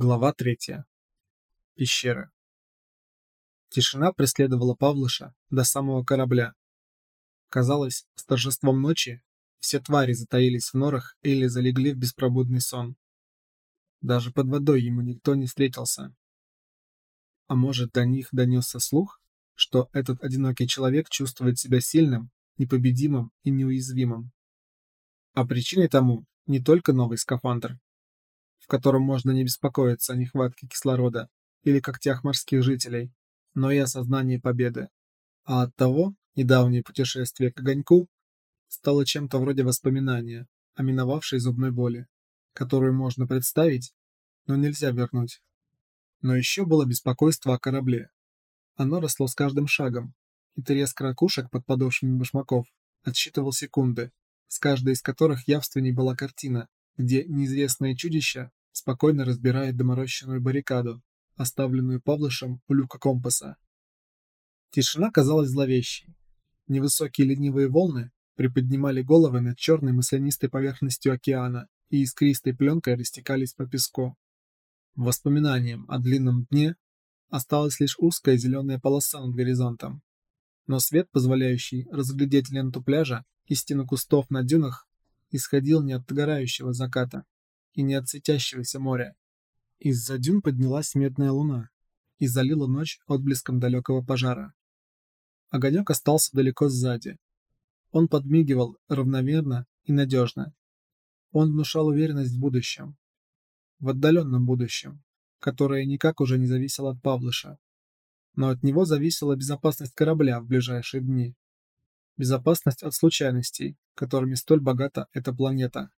Глава третья. Пещеры. Тишина преследовала Павлыша до самого корабля. Казалось, с торжеством ночи все твари затаились в норах или залегли в беспробудный сон. Даже под водой ему никто не встретился. А может, до них донесся слух, что этот одинокий человек чувствует себя сильным, непобедимым и неуязвимым. А причиной тому не только новый скафандр, в котором можно не беспокоиться о нехватке кислорода или когтях морских жителей, но и осознании победы. А от того недавнее путешествие к огоньку стало чем-то вроде воспоминания о миновавшей зубной боли, которую можно представить, но нельзя вернуть. Но еще было беспокойство о корабле. Оно росло с каждым шагом, и треск ракушек под подошвами башмаков отсчитывал секунды, с каждой из которых явственней была картина, где неизвестное чудище спокойно разбирает доморощенную баррикаду, оставленную Павлышем у люка компаса. Тишина казалась зловещей. Невысокие ленивые волны приподнимали головы над черной маслянистой поверхностью океана и искристой пленкой растекались по песку. Воспоминанием о длинном дне осталась лишь узкая зеленая полоса над горизонтом. Но свет, позволяющий разглядеть ленту пляжа и стену кустов на дюнах, исходил не от догорающего заката, и не от светящегося моря. Из-за дюн поднялась медная луна и залила ночь отблеском далекого пожара. Огонек остался далеко сзади. Он подмигивал равномерно и надежно. Он внушал уверенность в будущем. В отдаленном будущем, которое никак уже не зависело от Павлыша. Но от него зависела безопасность корабля в ближайшие дни. Безопасность от случайностей, которыми столь богата эта планета.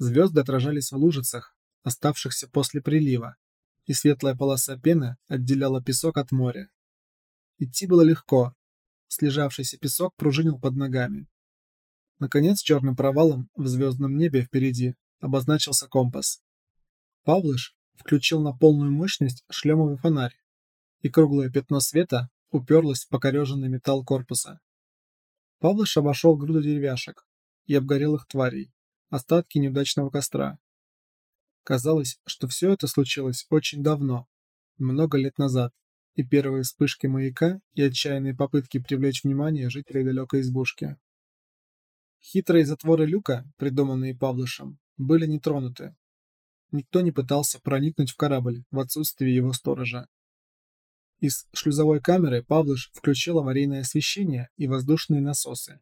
Звезды отражались в лужицах, оставшихся после прилива, и светлая полоса пены отделяла песок от моря. Идти было легко. Слежавшийся песок пружинил под ногами. Наконец, черным провалом в звездном небе впереди обозначился компас. Павлыш включил на полную мощность шлемовый фонарь, и круглое пятно света уперлось в покореженный металл корпуса. Павлыш обошел груду деревяшек и обгорелых тварей, остатки неудачного костра. Казалось, что все это случилось очень давно, много лет назад, и первые вспышки маяка и отчаянные попытки привлечь внимание жителей далекой избушки. Хитрые затворы люка, придуманные Павлышем, были не тронуты. Никто не пытался проникнуть в корабль в отсутствие его сторожа. Из шлюзовой камеры Павлыш включил аварийное освещение и воздушные насосы.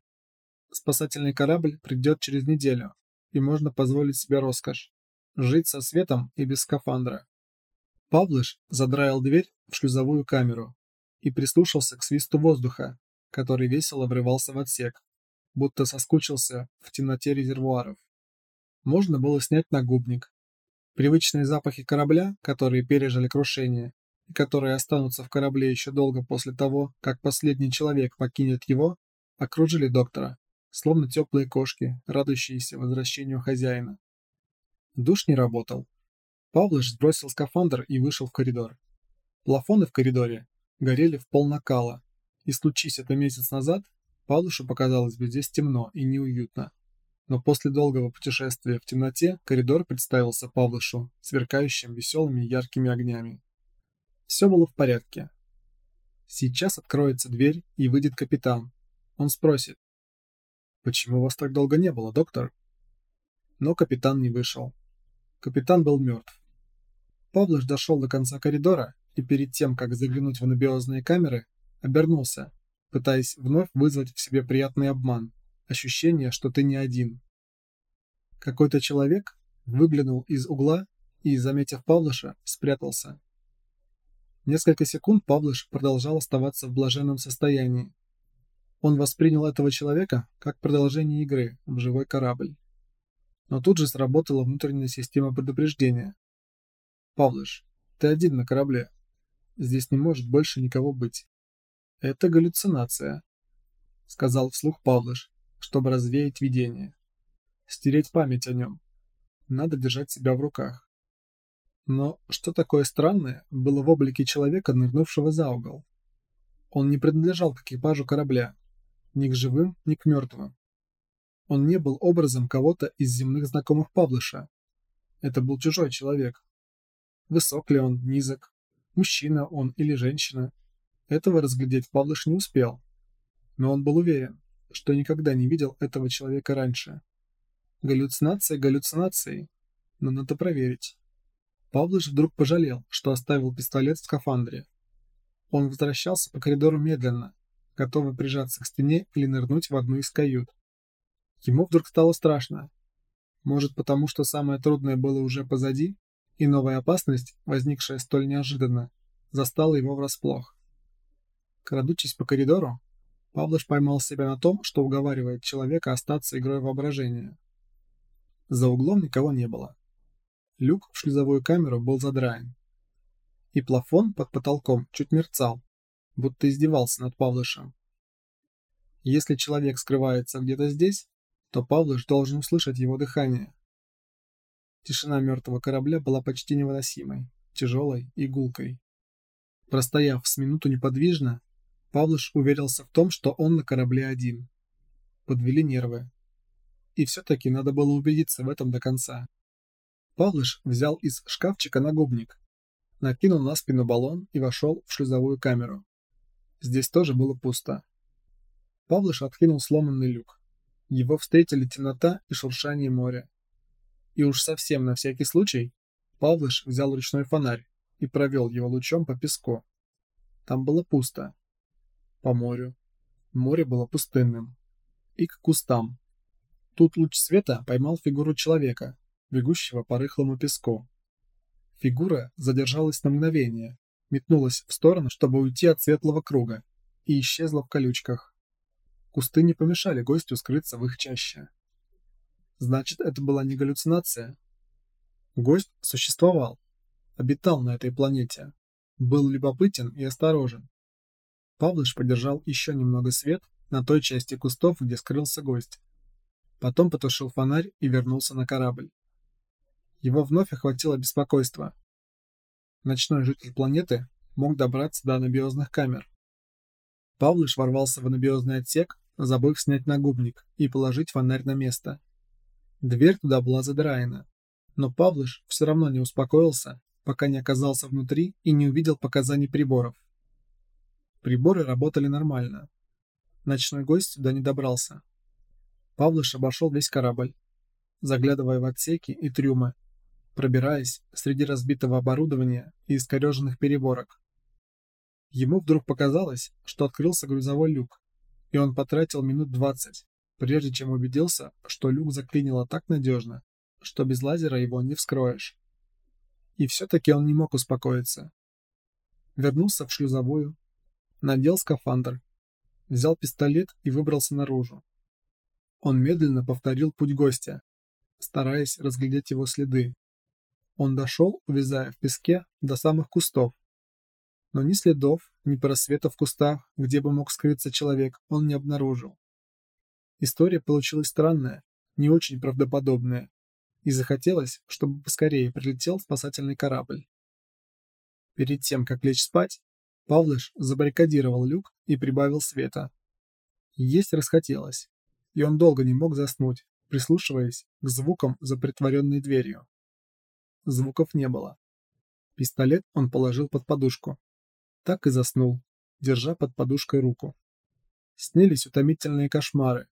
Спасательный корабль придет через неделю, и можно позволить себе роскошь – жить со светом и без скафандра. Павлыш задраил дверь в шлюзовую камеру и прислушался к свисту воздуха, который весело врывался в отсек, будто соскучился в темноте резервуаров. Можно было снять нагубник. Привычные запахи корабля, которые пережили крушение, и которые останутся в корабле еще долго после того, как последний человек покинет его, окружили доктора словно теплые кошки, радующиеся возвращению хозяина. Душ не работал. Павлыш сбросил скафандр и вышел в коридор. Плафоны в коридоре горели в пол накала, и случись это месяц назад, Павлушу показалось бы здесь темно и неуютно. Но после долгого путешествия в темноте коридор представился Павлушу, сверкающим веселыми яркими огнями. Все было в порядке. Сейчас откроется дверь и выйдет капитан. Он спросит, «Почему вас так долго не было, доктор?» Но капитан не вышел. Капитан был мертв. Павлыш дошел до конца коридора и перед тем, как заглянуть в анабиозные камеры, обернулся, пытаясь вновь вызвать в себе приятный обман, ощущение, что ты не один. Какой-то человек выглянул из угла и, заметив Павлыша, спрятался. Несколько секунд Павлыш продолжал оставаться в блаженном состоянии, он воспринял этого человека как продолжение игры в живой корабль. Но тут же сработала внутренняя система предупреждения. «Павлыш, ты один на корабле. Здесь не может больше никого быть. Это галлюцинация», — сказал вслух Павлыш, чтобы развеять видение. Стереть память о нем. Надо держать себя в руках. Но что такое странное было в облике человека, нырнувшего за угол? Он не принадлежал к экипажу корабля, ни к живым, ни к мертвым. Он не был образом кого-то из земных знакомых Павлыша. Это был чужой человек. Высок ли он, низок, мужчина он или женщина. Этого разглядеть Павлыш не успел. Но он был уверен, что никогда не видел этого человека раньше. Галлюцинация галлюцинацией, но надо проверить. Павлыш вдруг пожалел, что оставил пистолет в скафандре. Он возвращался по коридору медленно, готовый прижаться к стене или нырнуть в одну из кают. Ему вдруг стало страшно. Может, потому что самое трудное было уже позади, и новая опасность, возникшая столь неожиданно, застала его врасплох. Крадучись по коридору, Павлыш поймал себя на том, что уговаривает человека остаться игрой воображения. За углом никого не было. Люк в шлюзовую камеру был задраен. И плафон под потолком чуть мерцал, будто издевался над Павлышем. Если человек скрывается где-то здесь, то Павлыш должен услышать его дыхание. Тишина мертвого корабля была почти невыносимой, тяжелой и гулкой. Простояв с минуту неподвижно, Павлыш уверился в том, что он на корабле один. Подвели нервы. И все-таки надо было убедиться в этом до конца. Павлыш взял из шкафчика нагубник, накинул на спину баллон и вошел в шлюзовую камеру. Здесь тоже было пусто. Павлыш откинул сломанный люк. Его встретили темнота и шуршание моря. И уж совсем на всякий случай Павлыш взял ручной фонарь и провел его лучом по песку. Там было пусто. По морю. Море было пустынным. И к кустам. Тут луч света поймал фигуру человека, бегущего по рыхлому песку. Фигура задержалась на мгновение, метнулась в сторону, чтобы уйти от светлого круга, и исчезла в колючках. Кусты не помешали гостю скрыться в их чаще. Значит, это была не галлюцинация. Гость существовал, обитал на этой планете, был любопытен и осторожен. Павлыш подержал еще немного свет на той части кустов, где скрылся гость. Потом потушил фонарь и вернулся на корабль. Его вновь охватило беспокойство. Ночной житель планеты мог добраться до анабиозных камер. Павлыш ворвался в анабиозный отсек, забыв снять нагубник и положить фонарь на место. Дверь туда была задраена, но Павлыш все равно не успокоился, пока не оказался внутри и не увидел показаний приборов. Приборы работали нормально. Ночной гость сюда не добрался. Павлыш обошел весь корабль, заглядывая в отсеки и трюмы, пробираясь среди разбитого оборудования и искореженных переборок. Ему вдруг показалось, что открылся грузовой люк, и он потратил минут двадцать, прежде чем убедился, что люк заклинило так надежно, что без лазера его не вскроешь. И все-таки он не мог успокоиться. Вернулся в шлюзовую, надел скафандр, взял пистолет и выбрался наружу. Он медленно повторил путь гостя, стараясь разглядеть его следы. Он дошел, увязая в песке, до самых кустов, но ни следов, ни просвета в кустах, где бы мог скрыться человек, он не обнаружил. История получилась странная, не очень правдоподобная, и захотелось, чтобы поскорее прилетел спасательный корабль. Перед тем, как лечь спать, Павлыш забаррикадировал люк и прибавил света. Есть расхотелось, и он долго не мог заснуть, прислушиваясь к звукам за притворенной дверью. Звуков не было. Пистолет он положил под подушку. Так и заснул, держа под подушкой руку. Снились утомительные кошмары,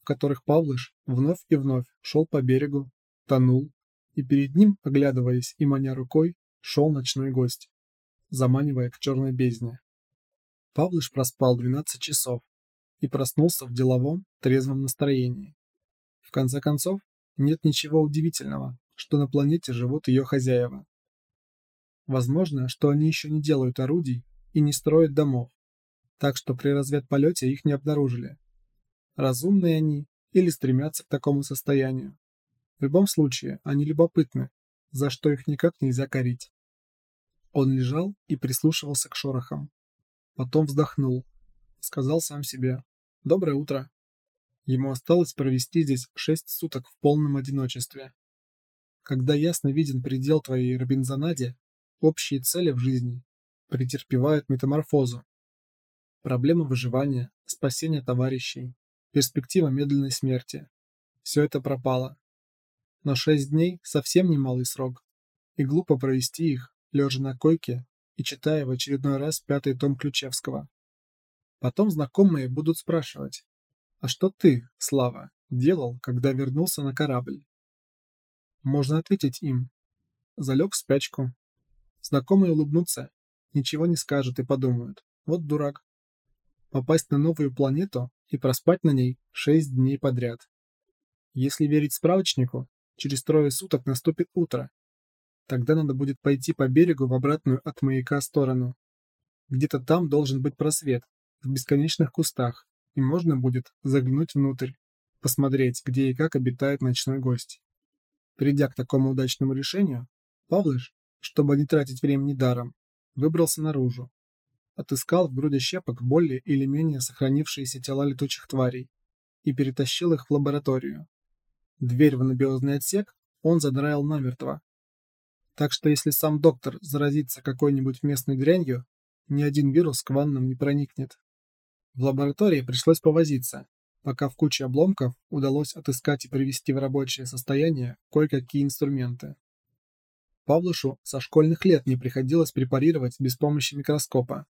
в которых Павлыш вновь и вновь шел по берегу, тонул, и перед ним, оглядываясь и маня рукой, шел ночной гость, заманивая к черной бездне. Павлыш проспал 12 часов и проснулся в деловом, трезвом настроении. В конце концов, нет ничего удивительного, что на планете живут ее хозяева. Возможно, что они еще не делают орудий и не строят домов, так что при разведполете их не обнаружили. Разумные они или стремятся к такому состоянию. В любом случае, они любопытны, за что их никак нельзя корить. Он лежал и прислушивался к шорохам. Потом вздохнул, сказал сам себе «Доброе утро». Ему осталось провести здесь шесть суток в полном одиночестве. Когда ясно виден предел твоей Робинзонаде, общие цели в жизни претерпевают метаморфозу. Проблема выживания, спасения товарищей, перспектива медленной смерти. Все это пропало. Но шесть дней – совсем немалый срок. и глупо провести их, лежа на койке и читая в очередной раз пятый том Ключевского. Потом знакомые будут спрашивать, «А что ты, Слава, делал, когда вернулся на корабль?» Можно ответить им, «Залег в спячку». Знакомые улыбнутся, ничего не скажут и подумают, «Вот дурак». Попасть на новую планету и проспать на ней шесть дней подряд. Если верить справочнику, через трое суток наступит утро. Тогда надо будет пойти по берегу в обратную от маяка сторону. Где-то там должен быть просвет, в бесконечных кустах, и можно будет заглянуть внутрь, посмотреть, где и как обитает ночной гость. Придя к такому удачному решению, Павлыш, чтобы не тратить времени даром, выбрался наружу. Отыскал в груди щепок более или менее сохранившиеся тела летучих тварей и перетащил их в лабораторию. Дверь в анабиозный отсек он задраил намертво. Так что если сам доктор заразится какой-нибудь местной дрянью, ни один вирус к ваннам не проникнет. В лаборатории пришлось повозиться, пока в куче обломков удалось отыскать и привести в рабочее состояние кое-какие инструменты. Павлушу со школьных лет не приходилось препарировать без помощи микроскопа.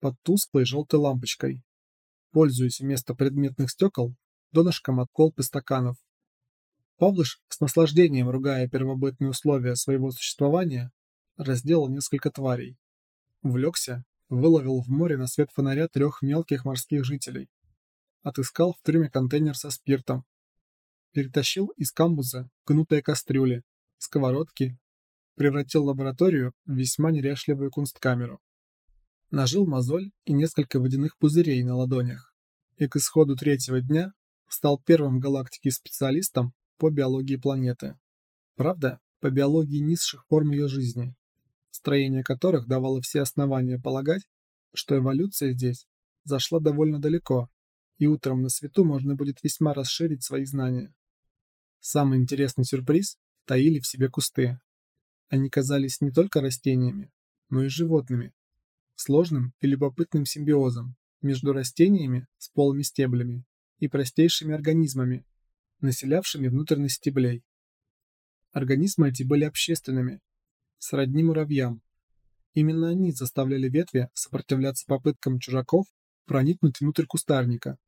Под тусклой желтой лампочкой. Пользуясь вместо предметных стекол, донышком от колб и стаканов. Павлыш, с наслаждением ругая первобытные условия своего существования, разделал несколько тварей. Увлекся выловил в море на свет фонаря трех мелких морских жителей. Отыскал в трюме контейнер со спиртом. Перетащил из камбуза гнутые кастрюли, сковородки, превратил лабораторию в весьма неряшливую кунсткамеру. Нажил мозоль и несколько водяных пузырей на ладонях. И к исходу третьего дня стал первым в галактике специалистом по биологии планеты. Правда, по биологии низших форм ее жизни строение которых давало все основания полагать, что эволюция здесь зашла довольно далеко, и утром на свету можно будет весьма расширить свои знания. Самый интересный сюрприз таили в себе кусты. Они казались не только растениями, но и животными, сложным и любопытным симбиозом между растениями с полыми стеблями и простейшими организмами, населявшими внутренность стеблей. Организмы эти были общественными сродни муравьям. Именно они заставляли ветви сопротивляться попыткам чужаков проникнуть внутрь кустарника,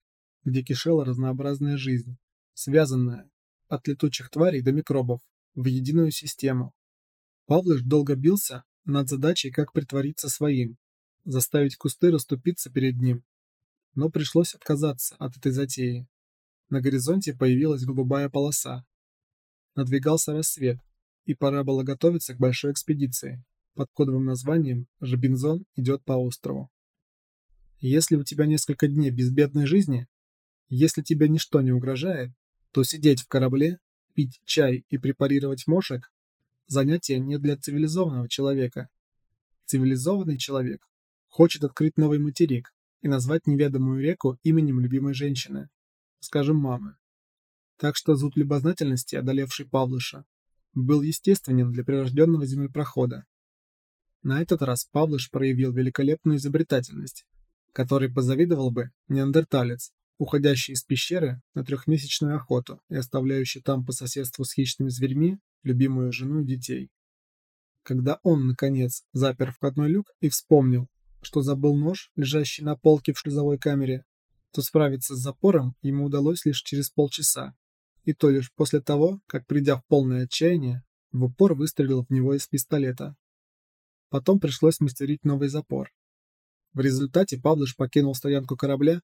где кишела разнообразная жизнь, связанная от летучих тварей до микробов в единую систему. Павлыш долго бился над задачей, как притвориться своим, заставить кусты расступиться перед ним, но пришлось отказаться от этой затеи. На горизонте появилась голубая полоса. Надвигался рассвет, и пора было готовиться к большой экспедиции. Под кодовым названием «Жабинзон идет по острову». Если у тебя несколько дней безбедной жизни, если тебе ничто не угрожает, то сидеть в корабле, пить чай и препарировать мошек – занятие не для цивилизованного человека. Цивилизованный человек хочет открыть новый материк и назвать неведомую реку именем любимой женщины, скажем, мамы. Так что зуд любознательности, одолевший Павлыша, был естественен для прирожденного землепрохода. На этот раз Павлыш проявил великолепную изобретательность, которой позавидовал бы неандерталец, уходящий из пещеры на трехмесячную охоту и оставляющий там по соседству с хищными зверьми любимую жену и детей. Когда он, наконец, запер входной люк и вспомнил, что забыл нож, лежащий на полке в шлюзовой камере, то справиться с запором ему удалось лишь через полчаса, и то лишь после того, как, придя в полное отчаяние, в упор выстрелил в него из пистолета. Потом пришлось мастерить новый запор. В результате Павлыш покинул стоянку корабля,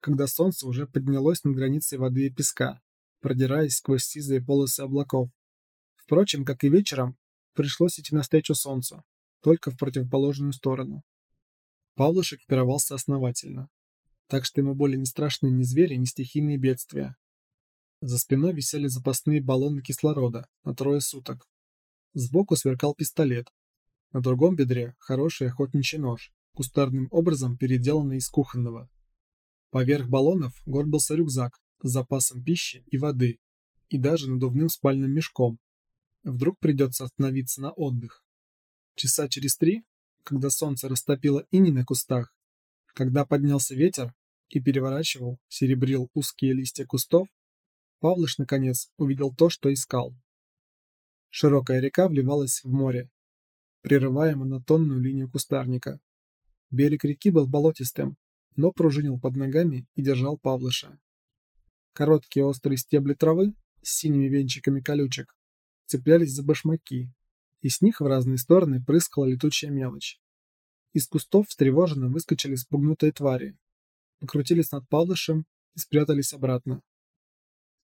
когда солнце уже поднялось над границей воды и песка, продираясь сквозь сизые полосы облаков. Впрочем, как и вечером, пришлось идти навстречу солнцу, только в противоположную сторону. Павлыш экипировался основательно, так что ему более не страшны ни звери, ни стихийные бедствия, за спиной висели запасные баллоны кислорода на трое суток. Сбоку сверкал пистолет. На другом бедре хороший охотничий нож, кустарным образом переделанный из кухонного. Поверх баллонов горбился рюкзак с запасом пищи и воды, и даже надувным спальным мешком. Вдруг придется остановиться на отдых. Часа через три, когда солнце растопило иней на кустах, когда поднялся ветер и переворачивал, серебрил узкие листья кустов, Павлыш, наконец, увидел то, что искал. Широкая река вливалась в море, прерывая монотонную линию кустарника. Берег реки был болотистым, но пружинил под ногами и держал Павлыша. Короткие острые стебли травы с синими венчиками колючек цеплялись за башмаки, и с них в разные стороны прыскала летучая мелочь. Из кустов встревоженно выскочили спугнутые твари, покрутились над Павлышем и спрятались обратно.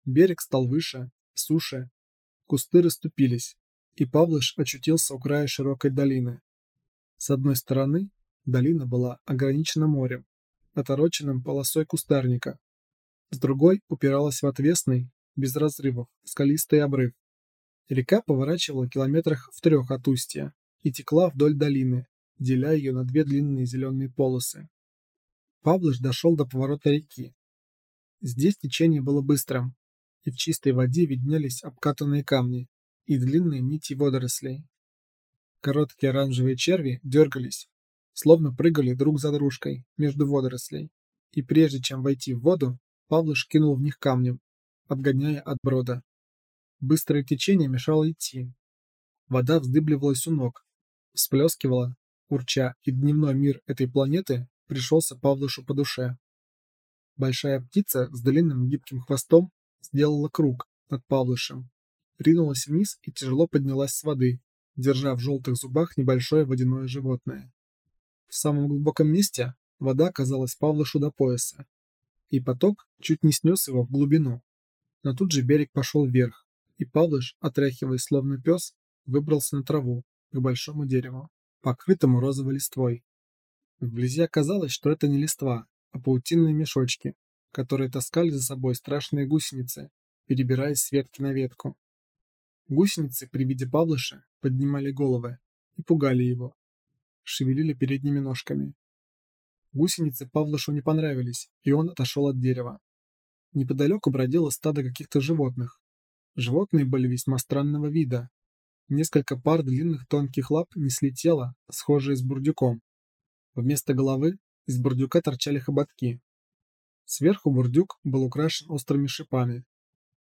Берег стал выше, суше, кусты расступились, и Павлыш очутился у края широкой долины. С одной стороны долина была ограничена морем, отороченным полосой кустарника, с другой упиралась в отвесный, без разрывов, скалистый обрыв. Река поворачивала километрах в трех от устья и текла вдоль долины, деля ее на две длинные зеленые полосы. Павлыш дошел до поворота реки. Здесь течение было быстрым, и в чистой воде виднелись обкатанные камни и длинные нити водорослей. Короткие оранжевые черви дергались, словно прыгали друг за дружкой между водорослей, и прежде чем войти в воду, Павлыш кинул в них камнем, отгоняя от брода. Быстрое течение мешало идти. Вода вздыбливалась у ног, всплескивала, урча, и дневной мир этой планеты пришелся Павлушу по душе. Большая птица с длинным гибким хвостом сделала круг над Павлышем, ринулась вниз и тяжело поднялась с воды, держа в желтых зубах небольшое водяное животное. В самом глубоком месте вода казалась Павлышу до пояса, и поток чуть не снес его в глубину. Но тут же берег пошел вверх, и Павлыш, отряхиваясь словно пес, выбрался на траву, к большому дереву, покрытому розовой листвой. Вблизи оказалось, что это не листва, а паутинные мешочки, которые таскали за собой страшные гусеницы, перебираясь с ветки на ветку. Гусеницы при виде Павлыша поднимали головы и пугали его, шевелили передними ножками. Гусеницы Павлышу не понравились, и он отошел от дерева. Неподалеку бродило стадо каких-то животных. Животные были весьма странного вида. Несколько пар длинных тонких лап несли тело, схожее с бурдюком, Вместо головы из бурдюка торчали хоботки. Сверху бурдюк был украшен острыми шипами.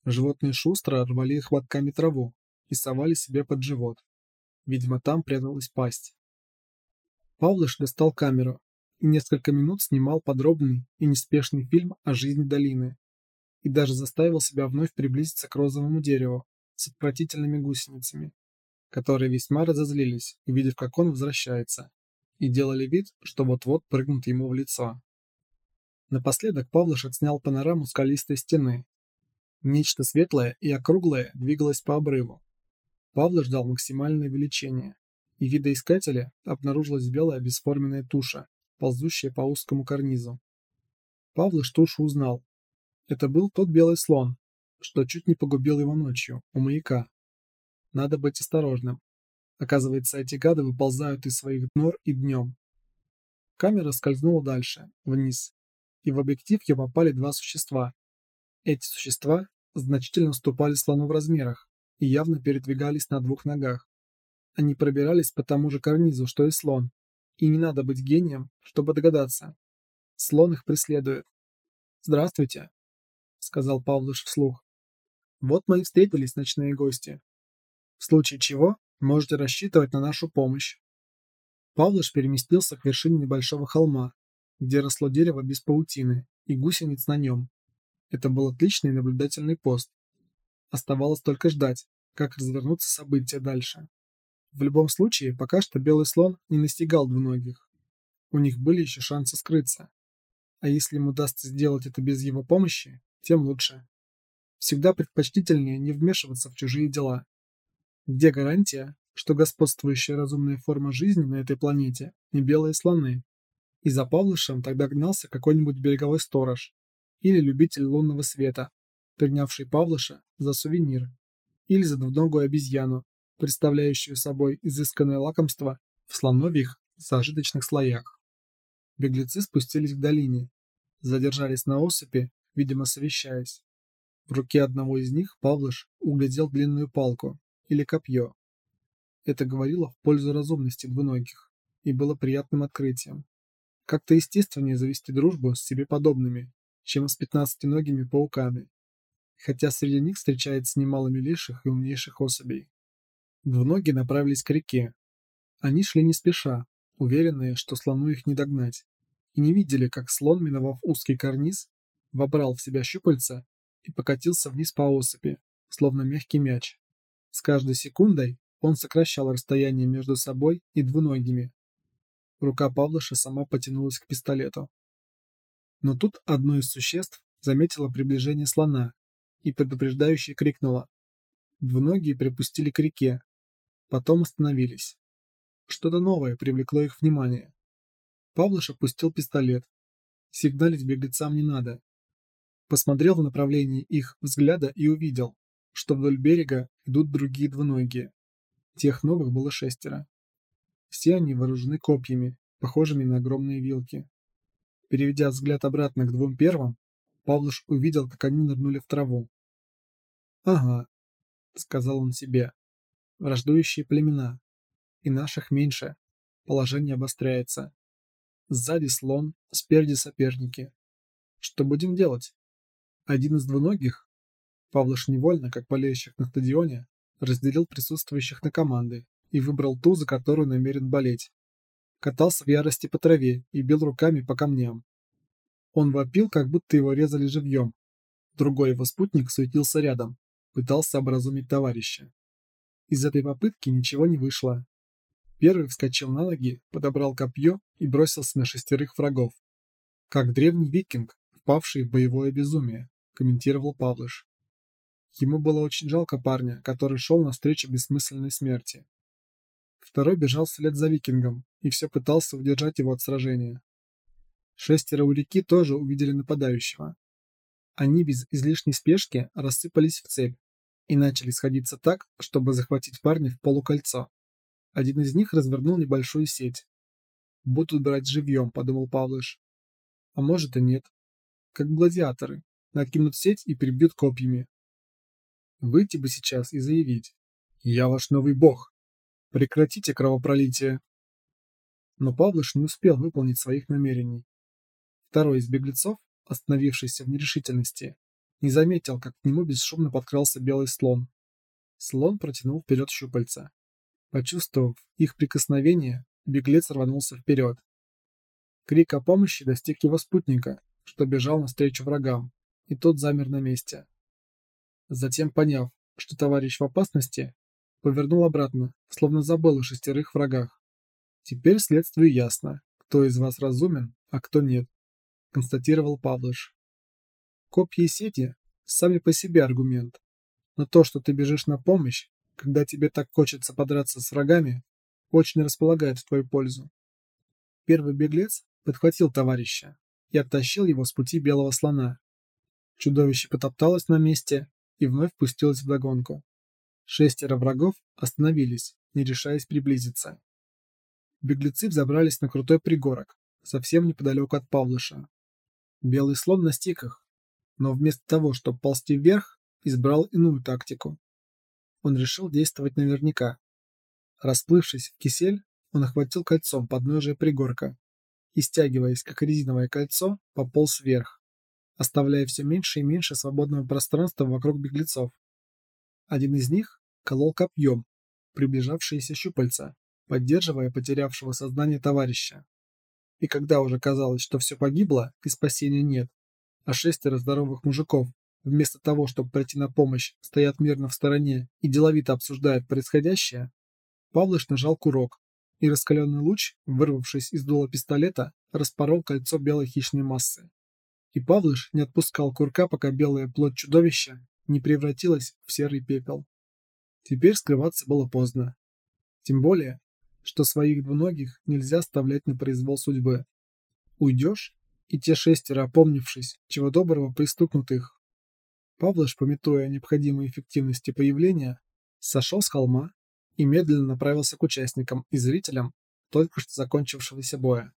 Животные шустро рвали хватками траву и совали себе под живот. Видимо, там пряталась пасть. Павлыш достал камеру и несколько минут снимал подробный и неспешный фильм о жизни долины. И даже заставил себя вновь приблизиться к розовому дереву с отвратительными гусеницами, которые весьма разозлились, увидев, как он возвращается и делали вид, что вот-вот прыгнут ему в лицо. Напоследок Павлыш отснял панораму скалистой стены. Нечто светлое и округлое двигалось по обрыву. Павлыш ждал максимальное увеличение, и в видоискателе обнаружилась белая бесформенная туша, ползущая по узкому карнизу. Павлыш тушу узнал. Это был тот белый слон, что чуть не погубил его ночью, у маяка. Надо быть осторожным. Оказывается, эти гады выползают из своих нор и днем. Камера скользнула дальше, вниз, и в объектив ее попали два существа. Эти существа значительно уступали слону в размерах и явно передвигались на двух ногах. Они пробирались по тому же карнизу, что и слон, и не надо быть гением, чтобы догадаться. Слон их преследует. «Здравствуйте», — сказал Павлыш вслух. «Вот мы и встретились, ночные гости. В случае чего Можете рассчитывать на нашу помощь. Павлыш переместился к вершине небольшого холма, где росло дерево без паутины и гусениц на нем. Это был отличный наблюдательный пост. Оставалось только ждать, как развернутся события дальше. В любом случае, пока что белый слон не настигал двуногих. У них были еще шансы скрыться. А если им удастся сделать это без его помощи, тем лучше. Всегда предпочтительнее не вмешиваться в чужие дела. Где гарантия, что господствующая разумная форма жизни на этой планете не белые слоны? И за Павлышем тогда гнался какой-нибудь береговой сторож или любитель лунного света, принявший Павлыша за сувенир, или за двуногую обезьяну, представляющую собой изысканное лакомство в слоновьих зажиточных слоях. Беглецы спустились к долине, задержались на осыпи, видимо совещаясь. В руке одного из них Павлыш углядел длинную палку, или копье. Это говорило в пользу разумности двуногих и было приятным открытием. Как-то естественнее завести дружбу с себе подобными, чем с пятнадцатиногими пауками, хотя среди них встречается немало милейших и умнейших особей. Двуногие направились к реке. Они шли не спеша, уверенные, что слону их не догнать, и не видели, как слон, миновав узкий карниз, вобрал в себя щупальца и покатился вниз по осыпи, словно мягкий мяч. С каждой секундой он сокращал расстояние между собой и двуногими. Рука Павлыша сама потянулась к пистолету. Но тут одно из существ заметило приближение слона и предупреждающе крикнуло. Двуногие припустили к реке, потом остановились. Что-то новое привлекло их внимание. Павлыш опустил пистолет. Сигналить беглецам не надо. Посмотрел в направлении их взгляда и увидел, что вдоль берега идут другие двуногие. Тех новых было шестеро. Все они вооружены копьями, похожими на огромные вилки. Переведя взгляд обратно к двум первым, Павлуш увидел, как они нырнули в траву. «Ага», — сказал он себе, — «враждующие племена. И наших меньше. Положение обостряется. Сзади слон, спереди соперники. Что будем делать? Один из двуногих, Павлош невольно, как болеющих на стадионе, разделил присутствующих на команды и выбрал ту, за которую намерен болеть. Катался в ярости по траве и бил руками по камням. Он вопил, как будто его резали живьем. Другой его спутник суетился рядом, пытался образумить товарища. Из этой попытки ничего не вышло. Первый вскочил на ноги, подобрал копье и бросился на шестерых врагов. Как древний викинг, впавший в боевое безумие, комментировал Павлыш. Ему было очень жалко парня, который шел навстречу бессмысленной смерти. Второй бежал вслед за викингом и все пытался удержать его от сражения. Шестеро у реки тоже увидели нападающего. Они без излишней спешки рассыпались в цель и начали сходиться так, чтобы захватить парня в полукольцо. Один из них развернул небольшую сеть. «Будут брать живьем», — подумал Павлыш. «А может и нет. Как гладиаторы. Накинут сеть и прибьют копьями. Выйти бы сейчас и заявить. «Я ваш новый бог. Прекратите кровопролитие». Но Павлыш не успел выполнить своих намерений. Второй из беглецов, остановившийся в нерешительности, не заметил, как к нему бесшумно подкрался белый слон. Слон протянул вперед щупальца. Почувствовав их прикосновение, беглец рванулся вперед. Крик о помощи достиг его спутника, что бежал навстречу врагам, и тот замер на месте. Затем, поняв, что товарищ в опасности, повернул обратно, словно забыл о шестерых врагах. «Теперь следствию ясно, кто из вас разумен, а кто нет», — констатировал Павлыш. Копья и сети — сами по себе аргумент, но то, что ты бежишь на помощь, когда тебе так хочется подраться с врагами, очень располагает в твою пользу. Первый беглец подхватил товарища и оттащил его с пути белого слона. Чудовище потопталось на месте и вновь пустилось вдогонку. Шестеро врагов остановились, не решаясь приблизиться. Беглецы взобрались на крутой пригорок, совсем неподалеку от Павлыша. Белый слон настиг их, но вместо того, чтобы ползти вверх, избрал иную тактику. Он решил действовать наверняка. Расплывшись в кисель, он охватил кольцом подножие пригорка и, стягиваясь как резиновое кольцо, пополз вверх, оставляя все меньше и меньше свободного пространства вокруг беглецов. Один из них колол копьем, приближавшиеся щупальца, поддерживая потерявшего сознание товарища. И когда уже казалось, что все погибло и спасения нет, а шестеро здоровых мужиков, вместо того, чтобы прийти на помощь, стоят мирно в стороне и деловито обсуждают происходящее, Павлыш нажал курок, и раскаленный луч, вырвавшись из дула пистолета, распорол кольцо белой хищной массы. И Павлыш не отпускал курка, пока белая плоть чудовища не превратилась в серый пепел. Теперь скрываться было поздно. Тем более, что своих двуногих нельзя оставлять на произвол судьбы. Уйдешь, и те шестеро, опомнившись, чего доброго, пристукнут их. Павлыш, пометуя о необходимой эффективности появления, сошел с холма и медленно направился к участникам и зрителям только что закончившегося боя.